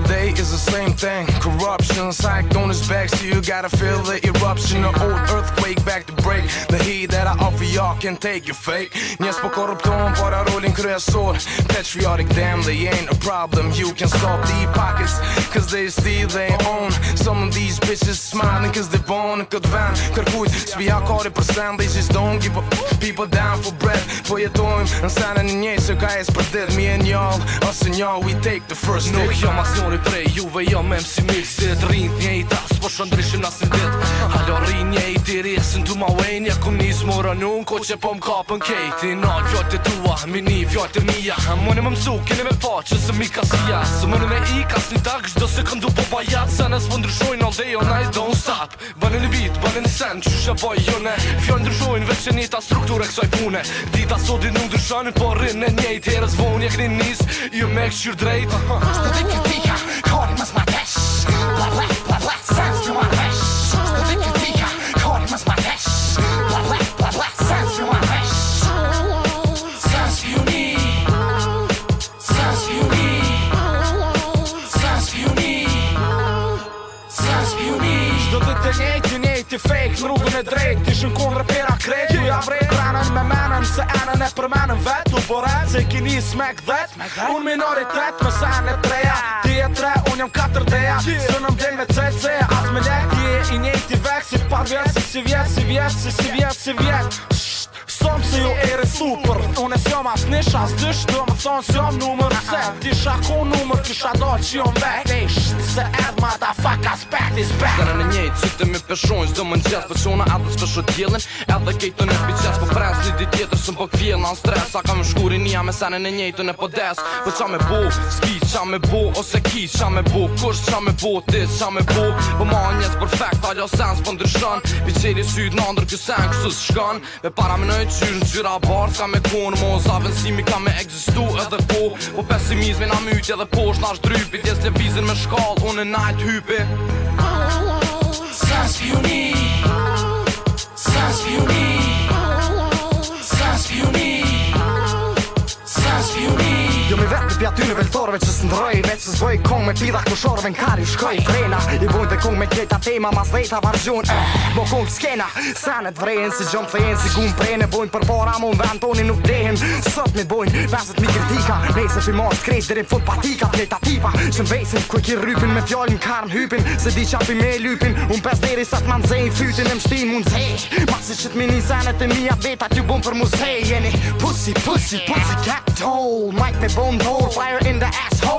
every day is the same thing. Corruption, cyclone is back, so you gotta feel the eruption. An old earthquake back to break. The heat that I offer y'all can take, you fake. but по корруптовом пора rolling креосор. Patriotic, damn, they ain't a problem. You can solve the pockets, cause they steal their own. Some of these bitches smiling cause they're born. Като вен, къркуйт, с биякори percent They just don't give up. People down for breath. Поето им, ансана ни не се so guys, предет. Me and y'all, us and y'all, we take the first step. Mori prej juve jo me më si Si dhe të rinë të njëjta po shëndrishim nasin dit Halo rinje i tiri esin tu ma wejnë Ja kum njës më unë ko që po më kapën kejti Na fjallët e tua, mini fjallët e mija Mëni më mësu, kini me pa që se mi ka si ja Së mëni me i ka si tak, Shdo se këndu po pa Se nësë po ndryshojnë all day on night, don't stop Bani një bit, bani një sen, që shë boj jone Fjallë ndryshojnë veç që një ta strukture kësoj pune Dita sot i nuk ndryshojnë, por rinë e njejt Herës vonë, jek njës, me të njëti njëti fake Në rrugën e drejt Ti shën kundre pera krejt ju ja vrejt Krenën me menën Se enën e përmenën vet U borat po Se kini smek dhet Unë minoritet Me se enë e treja Ti e tre Unë jam katër dheja Së në mdjen me tre tre As me lek Ti e i njëti vek Si par vjetë Si si Si vjetë, Si Si vjetë, Si vjetë Shht, vjet se ju Si super Unë e s'jom as nish as dysh Do më thonë s'jom numër se Disha ku numër kisha shado që jom back Dish, se edh ma ta fuck as back is back Sërë në njejtë që të mi pëshojnë Zdo më njëtë për qona atës për shë djelin Edhe kejtë në pëjqes për po prens Një dit tjetër sëm për po kvjel në stres A kam më shkuri nja me sene në njejtë në podes Për po qa me bu, s'ki qa me bu Ose ki qa me bu, kush qa me bu Ti qa me bu, për ma njëtë perfect Allo jo sens për ndryshon Pi qeri syd në ndër kësen kësus shkon Me para më në qyrë në qyra bar Kam ka me konë mo Zavën mi ka me egzistu edhe po Po pesimizmi na myti edhe posh Nash drypit jes levizin me shkall Unë e najt hypi Ah, Jo me vetë pi aty në veltorëve që s'ndroi vetë se zvoj kong me pidha ku shorve në kari shkoi krena i bën të kong me këta tema mas vetë avarjun eh, bo kong skena sanë drejën si jom fen si gum prenë bojn për para mund dhan toni nuk dehen sot me bojn vazhdim me kritika nesër fimo skrej drejt fot patika këta tipa që vësen ku ki rypin me fjalën karm hypin se di çapi me lypin un pas deri sa man zej fytin në mstin mund se mas se çt mini sanë te mia beta ti bon për muzej jeni pusi pusi pusi cat doll phone pole, fire in the asshole.